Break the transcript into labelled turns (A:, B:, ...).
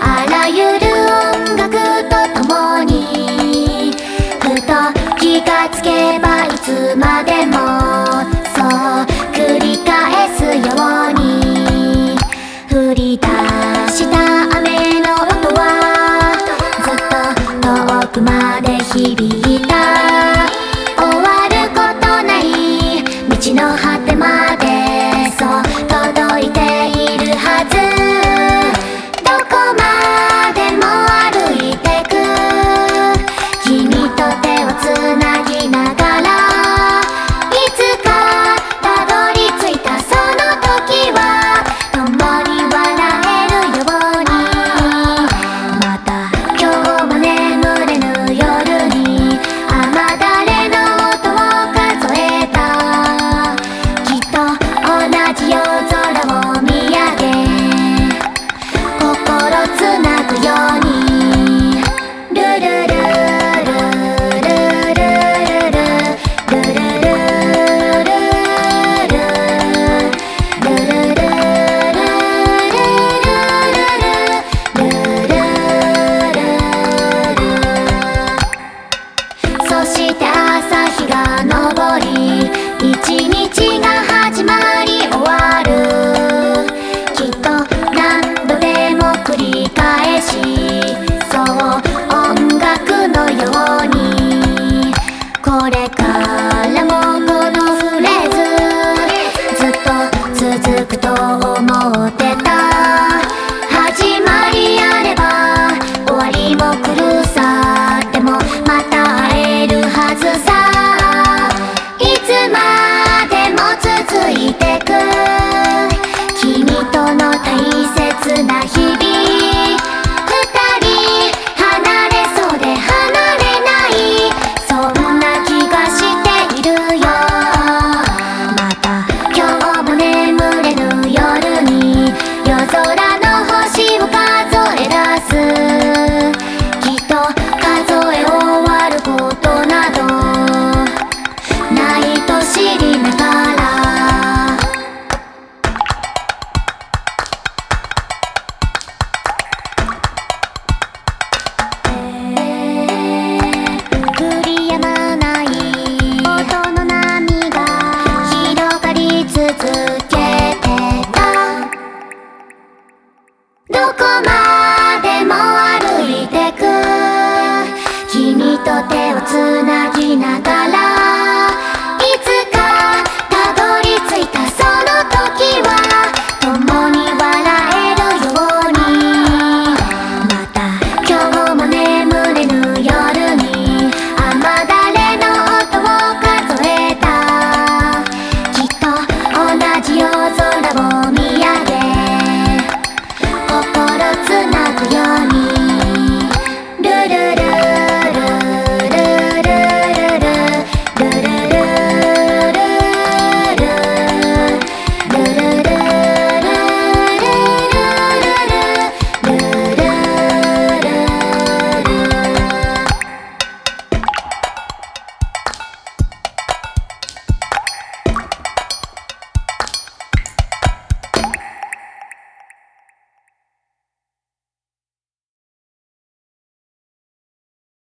A: あらゆる音楽とともにふと気がつけばいつまでも明日これから